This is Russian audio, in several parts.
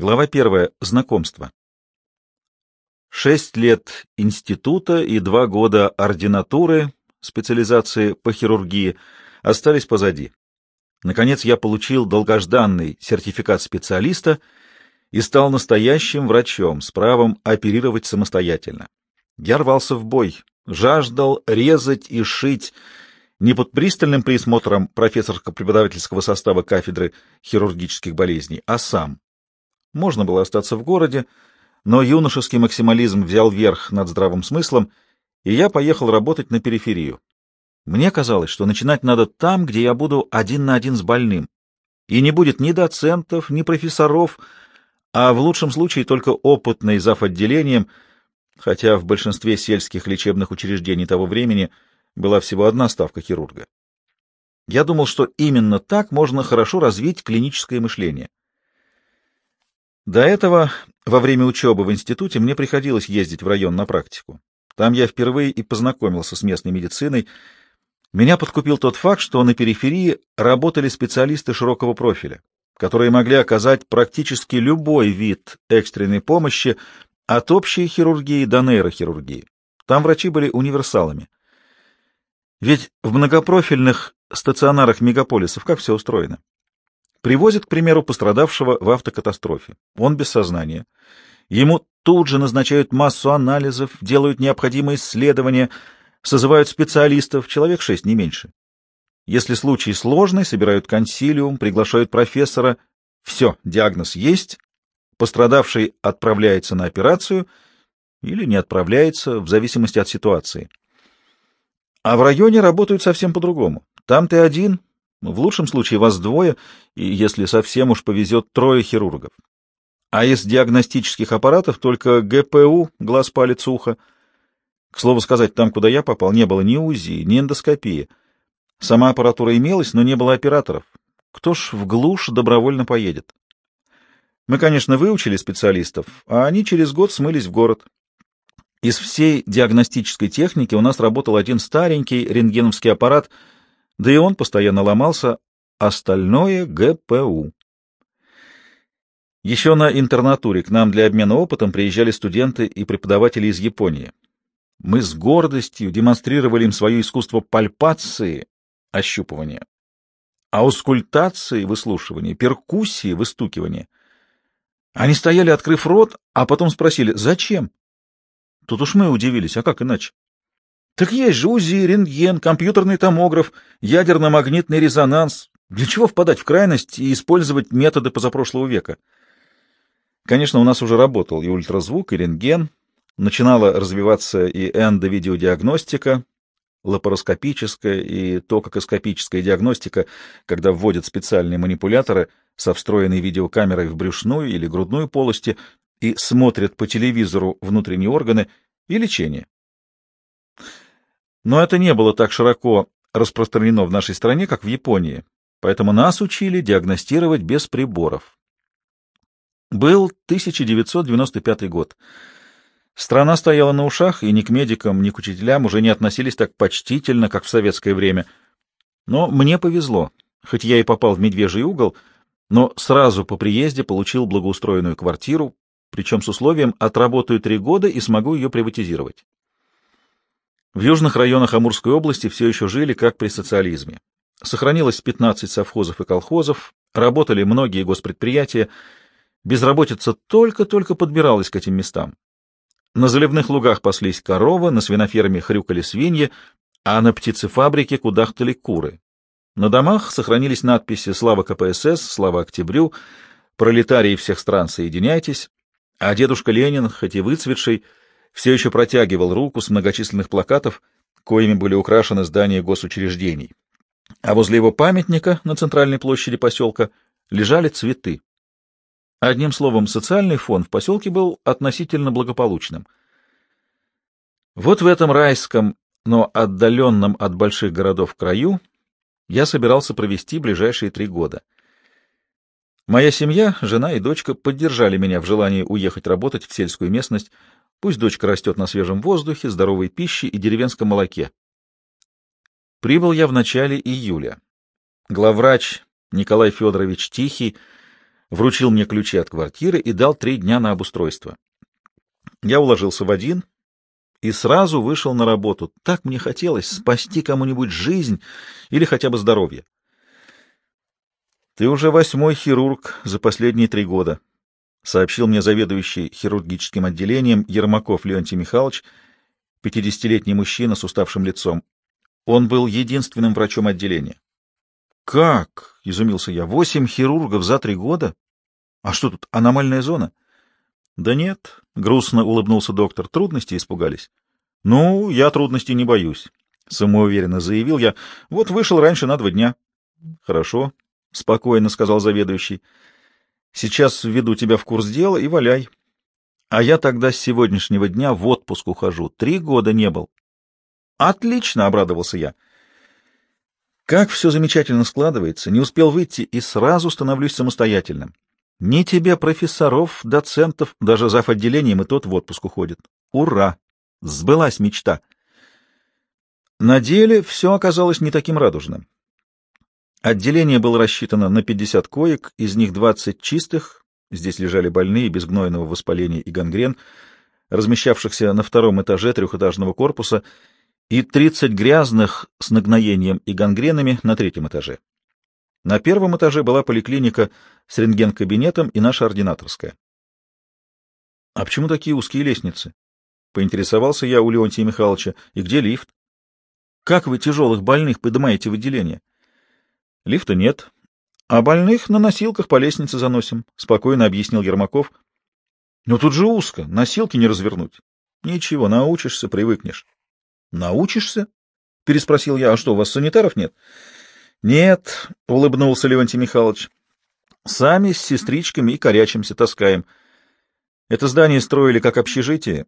Глава первая. Знакомство. Шесть лет института и два года ординатуры, специализации по хирургии, остались позади. Наконец я получил долгожданный сертификат специалиста и стал настоящим врачом с правом оперировать самостоятельно. Я рвался в бой, жаждал резать и шить, не под пристальным присмотром профессорско-преподавательского состава кафедры хирургических болезней, а сам. Можно было остаться в городе, но юношеский максимализм взял верх над здравым смыслом, и я поехал работать на периферию. Мне казалось, что начинать надо там, где я буду один на один с больным, и не будет ни доцентов, ни профессоров, а в лучшем случае только опытный зав. отделением, хотя в большинстве сельских лечебных учреждений того времени была всего одна ставка хирурга. Я думал, что именно так можно хорошо развить клиническое мышление. До этого, во время учебы в институте, мне приходилось ездить в район на практику. Там я впервые и познакомился с местной медициной. Меня подкупил тот факт, что на периферии работали специалисты широкого профиля, которые могли оказать практически любой вид экстренной помощи, от общей хирургии до нейрохирургии. Там врачи были универсалами. Ведь в многопрофильных стационарах мегаполисов как все устроено? Привозят, к примеру, пострадавшего в автокатастрофе. Он без сознания. Ему тут же назначают массу анализов, делают необходимые исследования, созывают специалистов, человек шесть, не меньше. Если случай сложный, собирают консилиум, приглашают профессора. Все, диагноз есть, пострадавший отправляется на операцию или не отправляется, в зависимости от ситуации. А в районе работают совсем по-другому. Там ты один, в лучшем случае вас двое, и, если совсем уж повезет, трое хирургов. А из диагностических аппаратов только ГПУ, глаз, палец, ухо. К слову сказать, там, куда я попал, не было ни УЗИ, ни эндоскопии. Сама аппаратура имелась, но не было операторов. Кто ж в глушь добровольно поедет? Мы, конечно, выучили специалистов, а они через год смылись в город. Из всей диагностической техники у нас работал один старенький рентгеновский аппарат — да и он постоянно ломался, остальное — ГПУ. Еще на интернатуре к нам для обмена опытом приезжали студенты и преподаватели из Японии. Мы с гордостью демонстрировали им свое искусство пальпации, ощупывания, аускультации, выслушивания, перкуссии, выстукивания. Они стояли, открыв рот, а потом спросили, зачем? Тут уж мы удивились, а как иначе? Так есть же УЗИ, рентген, компьютерный томограф, ядерно-магнитный резонанс. Для чего впадать в крайность и использовать методы позапрошлого века? Конечно, у нас уже работал и ультразвук, и рентген. Начинала развиваться и эндовидеодиагностика, лапароскопическая и тококоскопическая диагностика, когда вводят специальные манипуляторы со встроенной видеокамерой в брюшную или грудную полости и смотрят по телевизору внутренние органы и лечение. Но это не было так широко распространено в нашей стране, как в Японии, поэтому нас учили диагностировать без приборов. Был 1995 год. Страна стояла на ушах, и ни к медикам, ни к учителям уже не относились так почтительно, как в советское время. Но мне повезло, хоть я и попал в медвежий угол, но сразу по приезде получил благоустроенную квартиру, причем с условием отработаю три года и смогу ее приватизировать. В южных районах Амурской области все еще жили, как при социализме. Сохранилось 15 совхозов и колхозов, работали многие госпредприятия, безработица только-только подбиралась к этим местам. На заливных лугах паслись коровы, на свиноферме хрюкали свиньи, а на птицефабрике кудахтали куры. На домах сохранились надписи «Слава КПСС», «Слава Октябрю», «Пролетарии всех стран, соединяйтесь», а дедушка Ленин, хоть и выцветший, все еще протягивал руку с многочисленных плакатов, коими были украшены здания госучреждений. А возле его памятника на центральной площади поселка лежали цветы. Одним словом, социальный фон в поселке был относительно благополучным. Вот в этом райском, но отдаленном от больших городов краю я собирался провести ближайшие три года. Моя семья, жена и дочка поддержали меня в желании уехать работать в сельскую местность, Пусть дочка растет на свежем воздухе, здоровой пище и деревенском молоке. Прибыл я в начале июля. Главврач Николай Федорович Тихий вручил мне ключи от квартиры и дал три дня на обустройство. Я уложился в один и сразу вышел на работу. Так мне хотелось спасти кому-нибудь жизнь или хотя бы здоровье. Ты уже восьмой хирург за последние три года, сообщил мне заведующий хирургическим отделением Ермаков Леонтий Михайлович, пятидесятилетний мужчина с уставшим лицом. Он был единственным врачом отделения. «Как?» — изумился я. «Восемь хирургов за три года? А что тут, аномальная зона?» «Да нет», — грустно улыбнулся доктор. «Трудности испугались». «Ну, я трудностей не боюсь», — самоуверенно заявил я. «Вот вышел раньше на два дня». «Хорошо», — спокойно сказал заведующий. «Сейчас введу тебя в курс дела и валяй. А я тогда с сегодняшнего дня в отпуск ухожу. Три года не был». «Отлично!» — обрадовался я. Как все замечательно складывается, не успел выйти и сразу становлюсь самостоятельным. Ни тебе профессоров, доцентов, даже зав. отделением и тот в отпуск уходит. Ура! Сбылась мечта. На деле все оказалось не таким радужным. Отделение было рассчитано на 50 коек, из них 20 чистых, здесь лежали больные без гнойного воспаления и гангрен, размещавшихся на втором этаже трехэтажного корпуса, и 30 грязных с нагноением и гангренами на третьем этаже. На первом этаже была поликлиника с рентген-кабинетом и наша ординаторская. — А почему такие узкие лестницы? — поинтересовался я у Леонтия Михайловича. — И где лифт? — Как вы тяжелых больных поднимаете в отделение? — Лифта нет. А больных на носилках по лестнице заносим, — спокойно объяснил Ермаков. — Но тут же узко, носилки не развернуть. — Ничего, научишься, привыкнешь. Научишься? переспросил я. А что, у вас санитаров нет? Нет, улыбнулся Леонтий Михайлович. Сами с сестричками и корячимся, таскаем. Это здание строили как общежитие,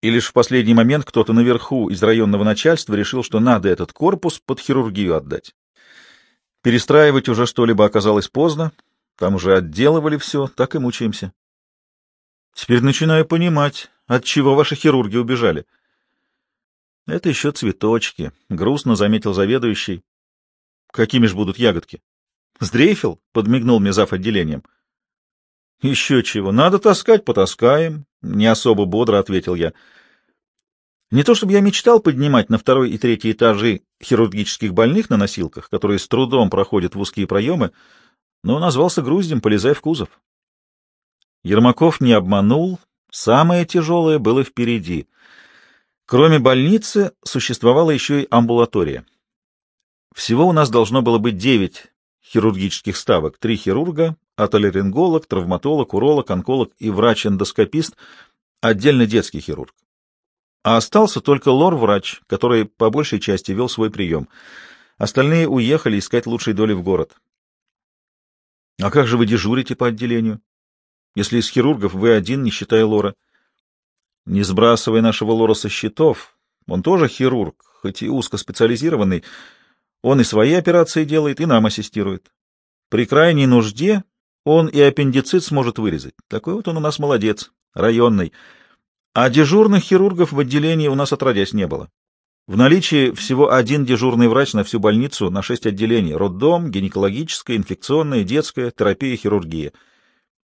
и лишь в последний момент кто-то наверху из районного начальства решил, что надо этот корпус под хирургию отдать. Перестраивать уже что-либо оказалось поздно, там уже отделывали все, так и мучаемся. Теперь начинаю понимать, от чего ваши хирурги убежали. —— Это еще цветочки, — грустно заметил заведующий. — Какими ж будут ягодки? — Сдрейфил? — подмигнул мне зав. отделением. — Еще чего. Надо таскать, потаскаем, — не особо бодро ответил я. Не то чтобы я мечтал поднимать на второй и третий этажи хирургических больных на носилках, которые с трудом проходят в узкие проемы, но назвался груздем, полезая в кузов. Ермаков не обманул, самое тяжелое было впереди — Кроме больницы существовала еще и амбулатория. Всего у нас должно было быть девять хирургических ставок, три хирурга, отолеринголог, травматолог, уролог, онколог и врач-эндоскопист, отдельно детский хирург. А остался только лор-врач, который по большей части вел свой прием. Остальные уехали искать лучшей доли в город. — А как же вы дежурите по отделению? Если из хирургов вы один, не считая лора. — не сбрасывай нашего лора со счетов. Он тоже хирург, хоть и узкоспециализированный. Он и свои операции делает, и нам ассистирует. При крайней нужде он и аппендицит сможет вырезать. Такой вот он у нас молодец, районный. А дежурных хирургов в отделении у нас отродясь не было. В наличии всего один дежурный врач на всю больницу на шесть отделений — роддом, гинекологическая, инфекционная, детская, терапия, хирургия.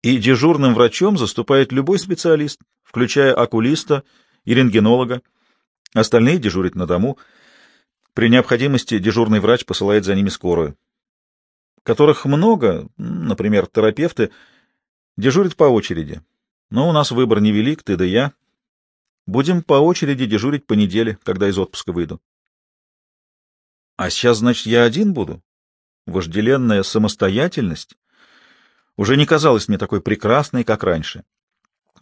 И дежурным врачом заступает любой специалист, включая окулиста и рентгенолога. Остальные дежурят на дому. При необходимости дежурный врач посылает за ними скорую. Которых много, например, терапевты, дежурят по очереди. Но у нас выбор невелик, ты да я. Будем по очереди дежурить по неделе, когда из отпуска выйду. А сейчас, значит, я один буду? Вожделенная самостоятельность уже не казалась мне такой прекрасной, как раньше.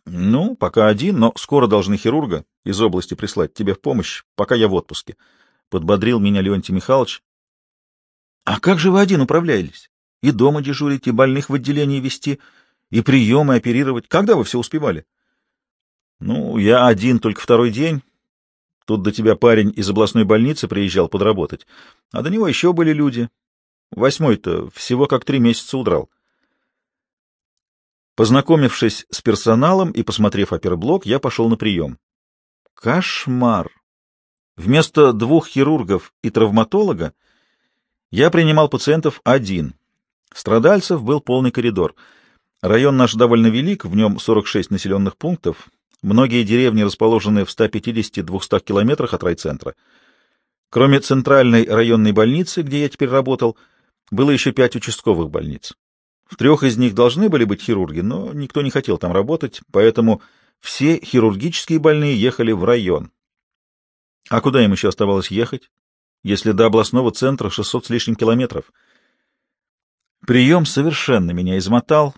Ну, пока один, но скоро должны хирурга из области прислать тебе в помощь, пока я в отпуске. Подбодрил меня Леонтий Михайлович. А как же вы один управлялись? И дома дежурить, и больных в отделении вести, и приемы оперировать. Когда вы все успевали? Ну, я один только второй день. Тут до тебя парень из областной больницы приезжал подработать, а до него еще были люди. Восьмой-то всего как три месяца удрал. Познакомившись с персоналом и посмотрев оперблок, я пошел на прием. Кошмар! Вместо двух хирургов и травматолога я принимал пациентов один. Страдальцев был полный коридор. Район наш довольно велик, в нем 46 населенных пунктов. Многие деревни расположены в 150-200 километрах от райцентра. Кроме центральной районной больницы, где я теперь работал, было еще пять участковых больниц. В трех из них должны были быть хирурги, но никто не хотел там работать, поэтому все хирургические больные ехали в район. А куда им еще оставалось ехать, если до областного центра 600 с лишним километров? Прием совершенно меня измотал.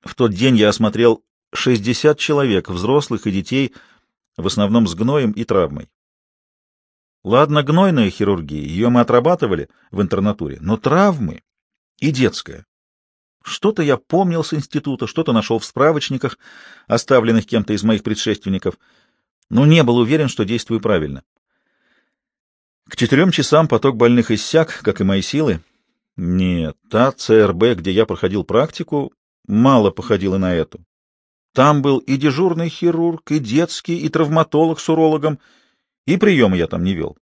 В тот день я осмотрел 60 человек, взрослых и детей, в основном с гноем и травмой. Ладно, гнойная хирургия, ее мы отрабатывали в интернатуре, но травмы и детская. Что-то я помнил с института, что-то нашел в справочниках, оставленных кем-то из моих предшественников, но не был уверен, что действую правильно. К четырем часам поток больных иссяк, как и мои силы. Нет, та ЦРБ, где я проходил практику, мало походила на эту. Там был и дежурный хирург, и детский, и травматолог с урологом, и приемы я там не вел.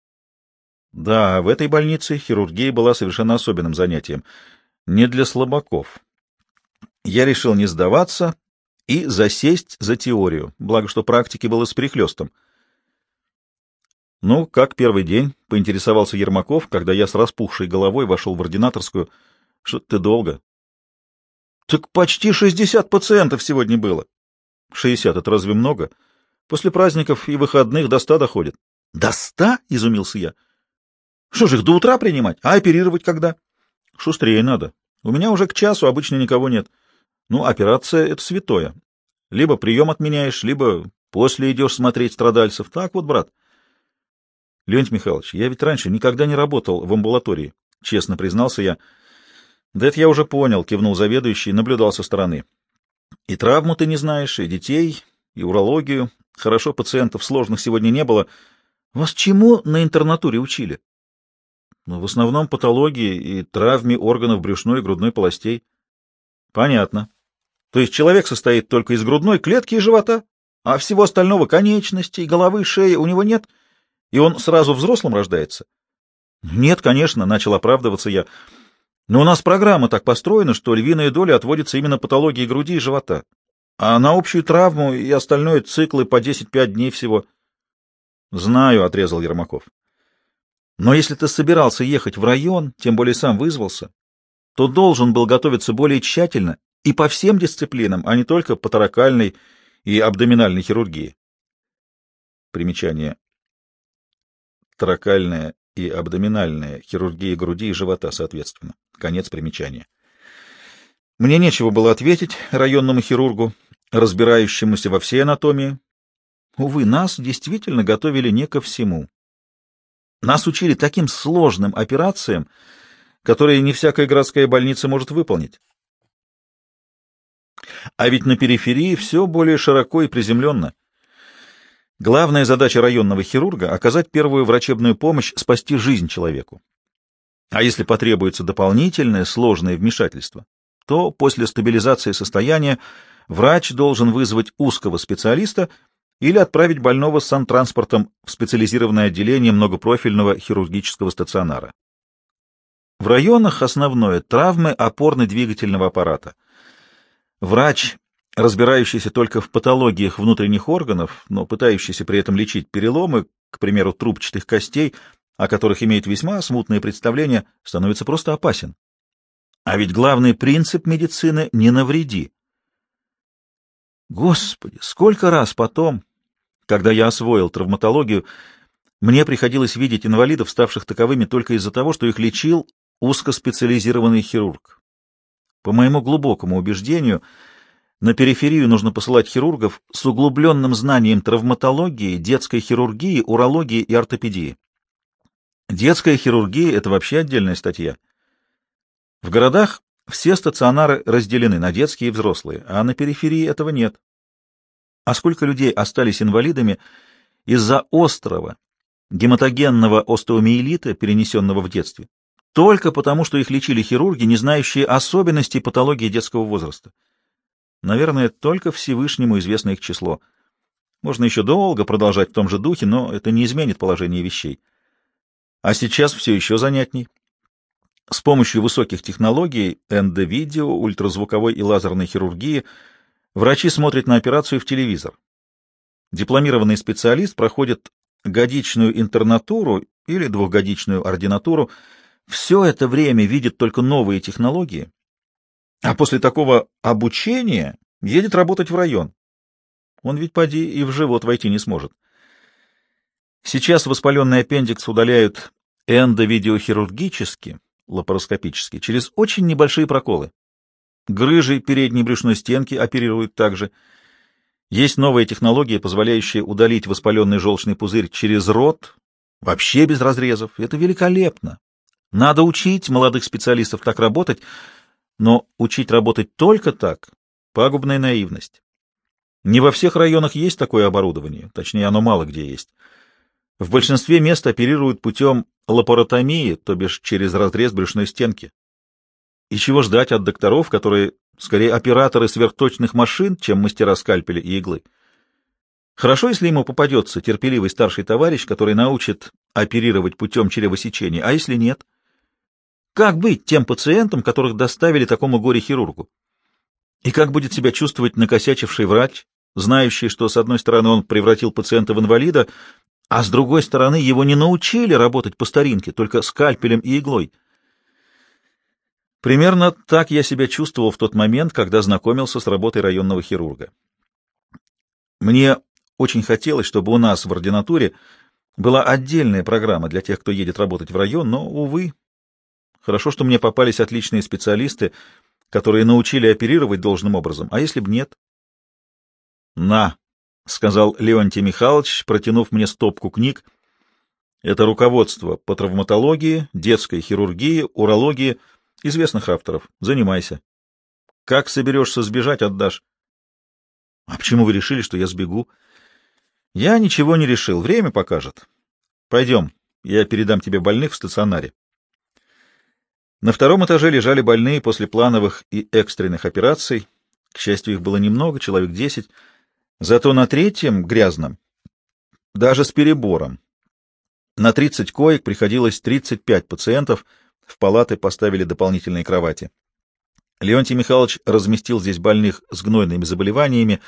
Да, в этой больнице хирургия была совершенно особенным занятием, не для слабаков. Я решил не сдаваться и засесть за теорию, благо что практики было с перехлестом. «Ну, как первый день?» — поинтересовался Ермаков, когда я с распухшей головой вошел в ординаторскую. «Что ты долго?» «Так почти шестьдесят пациентов сегодня было». «Шестьдесят — это разве много? После праздников и выходных до ста доходит». «До ста?» — изумился я. «Что же их до утра принимать? А оперировать когда?» «Шустрее надо. У меня уже к часу обычно никого нет. Ну, операция — это святое. Либо прием отменяешь, либо после идешь смотреть страдальцев. Так вот, брат». Леонтий Михайлович, я ведь раньше никогда не работал в амбулатории, честно признался я. Да это я уже понял, кивнул заведующий, наблюдал со стороны. И травму ты не знаешь, и детей, и урологию. Хорошо, пациентов сложных сегодня не было. Вас чему на интернатуре учили? Ну, в основном патологии и травме органов брюшной и грудной полостей. Понятно. То есть человек состоит только из грудной клетки и живота, а всего остального конечностей, головы, шеи у него нет — и он сразу взрослым рождается? Нет, конечно, начал оправдываться я. Но у нас программа так построена, что львиная доля отводится именно патологии груди и живота. А на общую травму и остальное циклы по 10-5 дней всего. Знаю, отрезал Ермаков. Но если ты собирался ехать в район, тем более сам вызвался, то должен был готовиться более тщательно и по всем дисциплинам, а не только по таракальной и абдоминальной хирургии. Примечание таракальная и абдоминальная, хирургия груди и живота, соответственно. Конец примечания. Мне нечего было ответить районному хирургу, разбирающемуся во всей анатомии. Увы, нас действительно готовили не ко всему. Нас учили таким сложным операциям, которые не всякая городская больница может выполнить. А ведь на периферии все более широко и приземленно. Главная задача районного хирурга — оказать первую врачебную помощь, спасти жизнь человеку. А если потребуется дополнительное сложное вмешательство, то после стабилизации состояния врач должен вызвать узкого специалиста или отправить больного с сантранспортом в специализированное отделение многопрофильного хирургического стационара. В районах основное — травмы опорно-двигательного аппарата. Врач разбирающийся только в патологиях внутренних органов, но пытающийся при этом лечить переломы, к примеру, трубчатых костей, о которых имеет весьма смутное представление, становится просто опасен. А ведь главный принцип медицины — не навреди. Господи, сколько раз потом, когда я освоил травматологию, мне приходилось видеть инвалидов, ставших таковыми только из-за того, что их лечил узкоспециализированный хирург. По моему глубокому убеждению — на периферию нужно посылать хирургов с углубленным знанием травматологии, детской хирургии, урологии и ортопедии. Детская хирургия — это вообще отдельная статья. В городах все стационары разделены на детские и взрослые, а на периферии этого нет. А сколько людей остались инвалидами из-за острого, гематогенного остеомиелита, перенесенного в детстве, только потому, что их лечили хирурги, не знающие особенностей патологии детского возраста. Наверное, только Всевышнему известно их число. Можно еще долго продолжать в том же духе, но это не изменит положение вещей. А сейчас все еще занятней. С помощью высоких технологий, эндовидео, ультразвуковой и лазерной хирургии, врачи смотрят на операцию в телевизор. Дипломированный специалист проходит годичную интернатуру или двухгодичную ординатуру. Все это время видит только новые технологии, а после такого обучения едет работать в район. Он ведь поди и в живот войти не сможет. Сейчас воспаленный аппендикс удаляют эндовидеохирургически, лапароскопически, через очень небольшие проколы. Грыжи передней брюшной стенки оперируют также. Есть новые технологии, позволяющие удалить воспаленный желчный пузырь через рот, вообще без разрезов. Это великолепно. Надо учить молодых специалистов так работать, но учить работать только так — пагубная наивность. Не во всех районах есть такое оборудование, точнее, оно мало где есть. В большинстве мест оперируют путем лапаротомии, то бишь через разрез брюшной стенки. И чего ждать от докторов, которые скорее операторы сверхточных машин, чем мастера скальпеля и иглы? Хорошо, если ему попадется терпеливый старший товарищ, который научит оперировать путем чревосечения, а если нет? Как быть тем пациентам, которых доставили такому горе-хирургу? И как будет себя чувствовать накосячивший врач, знающий, что с одной стороны он превратил пациента в инвалида, а с другой стороны его не научили работать по старинке, только скальпелем и иглой? Примерно так я себя чувствовал в тот момент, когда знакомился с работой районного хирурга. Мне очень хотелось, чтобы у нас в ординатуре была отдельная программа для тех, кто едет работать в район, но, увы, хорошо, что мне попались отличные специалисты, которые научили оперировать должным образом, а если б нет? — На, — сказал Леонтий Михайлович, протянув мне стопку книг. — Это руководство по травматологии, детской хирургии, урологии, известных авторов. Занимайся. Как соберешься сбежать, отдашь. — А почему вы решили, что я сбегу? — Я ничего не решил, время покажет. Пойдем, я передам тебе больных в стационаре. На втором этаже лежали больные после плановых и экстренных операций. К счастью, их было немного, человек десять. Зато на третьем, грязном, даже с перебором, на 30 коек приходилось 35 пациентов, в палаты поставили дополнительные кровати. Леонтий Михайлович разместил здесь больных с гнойными заболеваниями,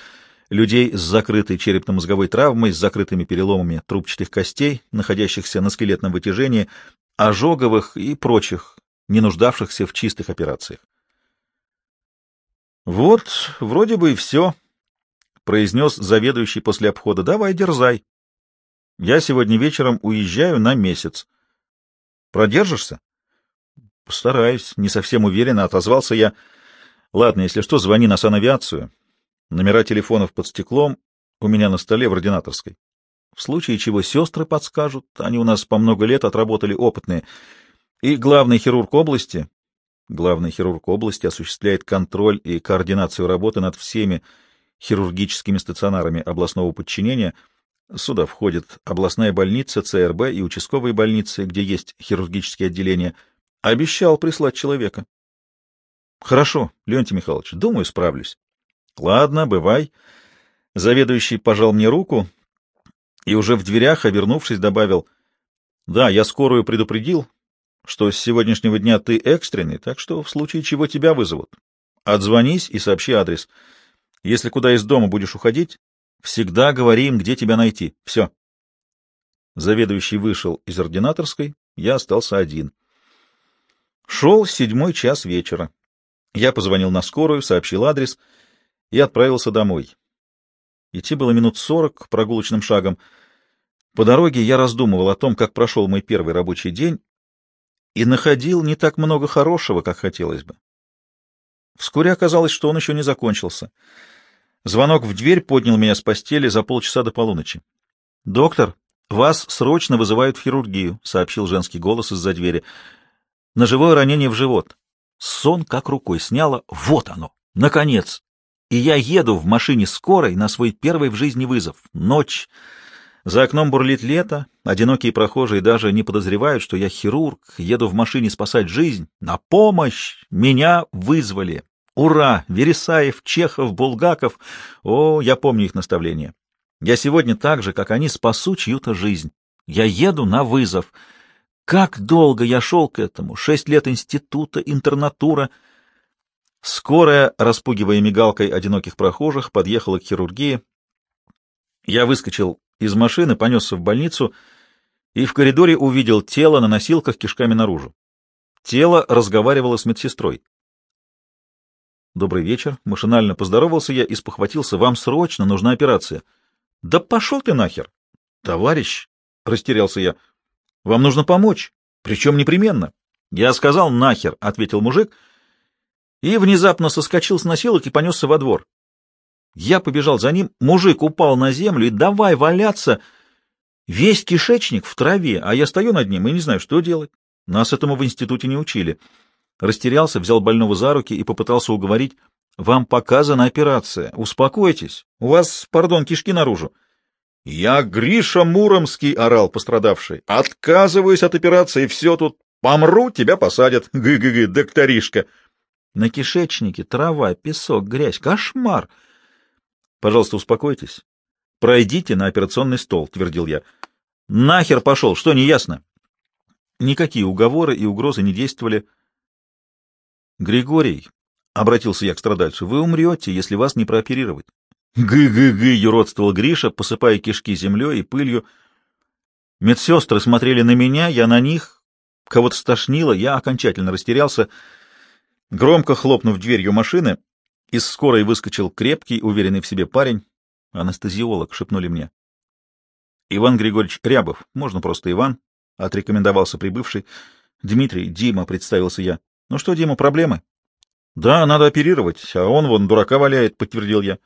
людей с закрытой черепно-мозговой травмой, с закрытыми переломами трубчатых костей, находящихся на скелетном вытяжении, ожоговых и прочих не нуждавшихся в чистых операциях. «Вот, вроде бы и все», — произнес заведующий после обхода. «Давай, дерзай. Я сегодня вечером уезжаю на месяц. Продержишься?» «Постараюсь, не совсем уверенно», — отозвался я. «Ладно, если что, звони на санавиацию. Номера телефонов под стеклом у меня на столе в ординаторской. В случае чего сестры подскажут, они у нас по много лет отработали опытные». И главный хирург области, главный хирург области осуществляет контроль и координацию работы над всеми хирургическими стационарами областного подчинения. Сюда входит областная больница, ЦРБ и участковые больницы, где есть хирургические отделения. Обещал прислать человека. Хорошо, Леонтий Михайлович, думаю, справлюсь. Ладно, бывай. Заведующий пожал мне руку и уже в дверях, обернувшись, добавил, да, я скорую предупредил, что с сегодняшнего дня ты экстренный, так что в случае чего тебя вызовут. Отзвонись и сообщи адрес. Если куда из дома будешь уходить, всегда говори им, где тебя найти. Все. Заведующий вышел из ординаторской, я остался один. Шел седьмой час вечера. Я позвонил на скорую, сообщил адрес и отправился домой. Идти было минут сорок прогулочным шагом. По дороге я раздумывал о том, как прошел мой первый рабочий день, и находил не так много хорошего, как хотелось бы. Вскоре оказалось, что он еще не закончился. Звонок в дверь поднял меня с постели за полчаса до полуночи. — Доктор, вас срочно вызывают в хирургию, — сообщил женский голос из-за двери. — Ножевое ранение в живот. Сон как рукой сняло. Вот оно! Наконец! И я еду в машине скорой на свой первый в жизни вызов. Ночь. За окном бурлит лето, одинокие прохожие даже не подозревают, что я хирург, еду в машине спасать жизнь. На помощь! Меня вызвали! Ура! Вересаев, Чехов, Булгаков. О, я помню их наставления. Я сегодня так же, как они, спасу чью-то жизнь. Я еду на вызов. Как долго я шел к этому? Шесть лет института, интернатура. Скорая, распугивая мигалкой одиноких прохожих, подъехала к хирургии. Я выскочил из машины, понесся в больницу и в коридоре увидел тело на носилках кишками наружу. Тело разговаривало с медсестрой. «Добрый вечер». Машинально поздоровался я и спохватился. «Вам срочно нужна операция». «Да пошел ты нахер!» «Товарищ!» — растерялся я. «Вам нужно помочь. Причем непременно». «Я сказал нахер», — ответил мужик, и внезапно соскочил с носилок и понесся во двор. Я побежал за ним, мужик упал на землю и давай валяться. Весь кишечник в траве, а я стою над ним и не знаю, что делать. Нас этому в институте не учили. Растерялся, взял больного за руки и попытался уговорить. «Вам показана операция. Успокойтесь. У вас, пардон, кишки наружу». «Я Гриша Муромский», — орал пострадавший. «Отказываюсь от операции, все тут. Помру, тебя посадят. Гы-гы-гы, докторишка». На кишечнике трава, песок, грязь. Кошмар! Пожалуйста, успокойтесь. Пройдите на операционный стол, — твердил я. Нахер пошел, что не ясно? Никакие уговоры и угрозы не действовали. Григорий, — обратился я к страдальцу, — вы умрете, если вас не прооперировать. Гы-гы-гы, — юродствовал Гриша, посыпая кишки землей и пылью. Медсестры смотрели на меня, я на них. Кого-то стошнило, я окончательно растерялся. Громко хлопнув дверью машины, из скорой выскочил крепкий, уверенный в себе парень. Анестезиолог, шепнули мне. Иван Григорьевич Рябов, можно просто Иван, — отрекомендовался прибывший. Дмитрий, Дима, — представился я. Ну что, Дима, проблемы? Да, надо оперировать, а он вон дурака валяет, — подтвердил я.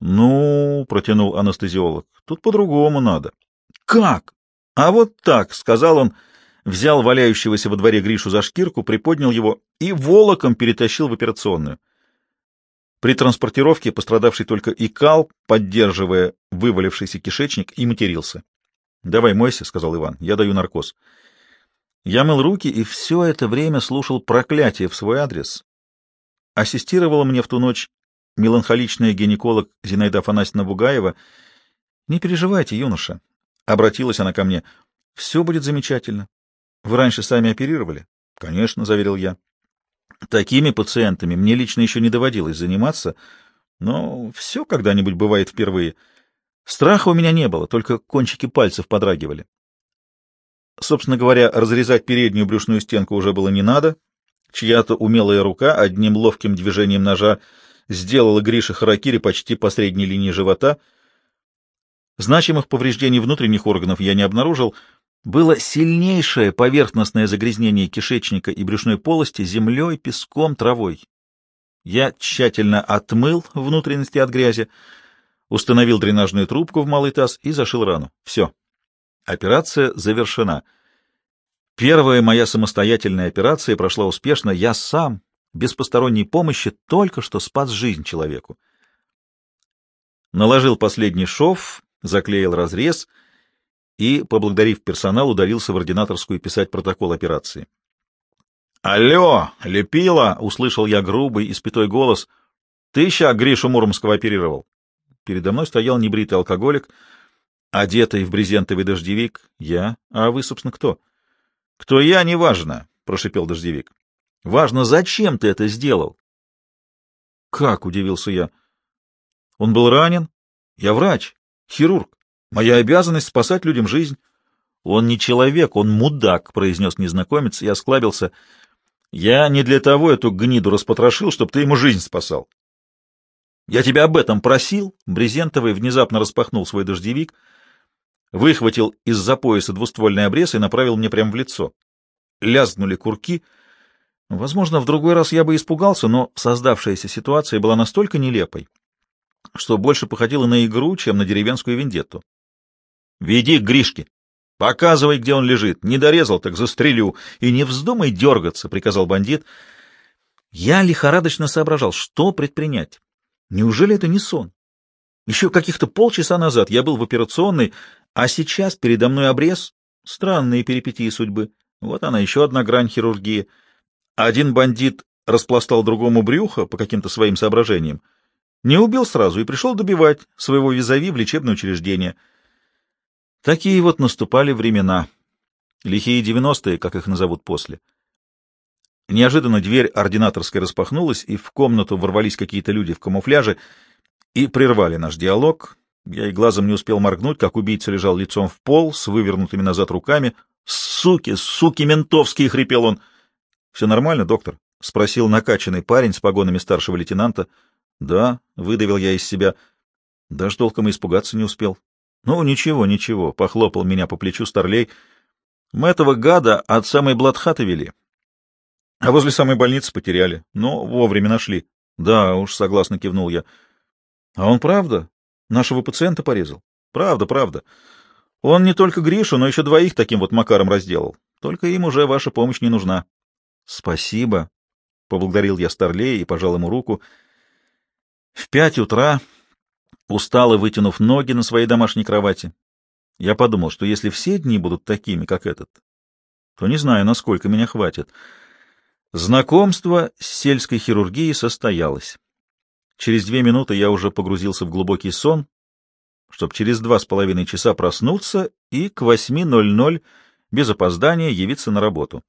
Ну, — протянул анестезиолог, — тут по-другому надо. Как? А вот так, — сказал он, взял валяющегося во дворе Гришу за шкирку, приподнял его и волоком перетащил в операционную. При транспортировке пострадавший только икал, поддерживая вывалившийся кишечник, и матерился. — Давай мойся, — сказал Иван, — я даю наркоз. Я мыл руки и все это время слушал проклятие в свой адрес. Ассистировала мне в ту ночь меланхоличная гинеколог Зинаида Афанасьевна Бугаева. — Не переживайте, юноша, — обратилась она ко мне. — Все будет замечательно. Вы раньше сами оперировали? — Конечно, — заверил я. Такими пациентами мне лично еще не доводилось заниматься, но все когда-нибудь бывает впервые. Страха у меня не было, только кончики пальцев подрагивали. Собственно говоря, разрезать переднюю брюшную стенку уже было не надо. Чья-то умелая рука одним ловким движением ножа сделала Грише харакири почти по средней линии живота. Значимых повреждений внутренних органов я не обнаружил, было сильнейшее поверхностное загрязнение кишечника и брюшной полости землей, песком, травой. Я тщательно отмыл внутренности от грязи, установил дренажную трубку в малый таз и зашил рану. Все. Операция завершена. Первая моя самостоятельная операция прошла успешно. Я сам, без посторонней помощи, только что спас жизнь человеку. Наложил последний шов, заклеил разрез — и, поблагодарив персонал, удалился в ординаторскую писать протокол операции. «Алло, лепила!» — услышал я грубый и спитой голос. «Ты ща Гришу Муромского оперировал?» Передо мной стоял небритый алкоголик, одетый в брезентовый дождевик. «Я? А вы, собственно, кто?» «Кто я, неважно», — прошипел дождевик. «Важно, зачем ты это сделал?» «Как?» — удивился я. «Он был ранен? Я врач, хирург. Моя обязанность — спасать людям жизнь. — Он не человек, он мудак, — произнес незнакомец и осклабился. — Я не для того эту гниду распотрошил, чтобы ты ему жизнь спасал. — Я тебя об этом просил. Брезентовый внезапно распахнул свой дождевик, выхватил из-за пояса двуствольный обрез и направил мне прямо в лицо. Лязгнули курки. Возможно, в другой раз я бы испугался, но создавшаяся ситуация была настолько нелепой, что больше походила на игру, чем на деревенскую вендетту. Веди к Гришке. Показывай, где он лежит. Не дорезал, так застрелю. И не вздумай дергаться, — приказал бандит. Я лихорадочно соображал, что предпринять. Неужели это не сон? Еще каких-то полчаса назад я был в операционной, а сейчас передо мной обрез. Странные перипетии судьбы. Вот она, еще одна грань хирургии. Один бандит распластал другому брюхо по каким-то своим соображениям. Не убил сразу и пришел добивать своего визави в лечебное учреждение — Такие вот наступали времена. Лихие девяностые, как их назовут после. Неожиданно дверь ординаторской распахнулась, и в комнату ворвались какие-то люди в камуфляже и прервали наш диалог. Я и глазом не успел моргнуть, как убийца лежал лицом в пол с вывернутыми назад руками. «Суки, суки ментовские!» — хрипел он. «Все нормально, доктор?» — спросил накачанный парень с погонами старшего лейтенанта. «Да», — выдавил я из себя. Даже толком испугаться не успел. «Ну, ничего, ничего», — похлопал меня по плечу старлей. «Мы этого гада от самой Бладхаты вели. А возле самой больницы потеряли, но вовремя нашли». «Да уж», — согласно кивнул я. «А он правда нашего пациента порезал?» «Правда, правда. Он не только Гришу, но еще двоих таким вот макаром разделал. Только им уже ваша помощь не нужна». «Спасибо», — поблагодарил я Старлея и пожал ему руку. В пять утра, устало вытянув ноги на своей домашней кровати, я подумал, что если все дни будут такими, как этот, то не знаю, насколько меня хватит. Знакомство с сельской хирургией состоялось. Через две минуты я уже погрузился в глубокий сон, чтобы через два с половиной часа проснуться и к 8.00 без опоздания явиться на работу.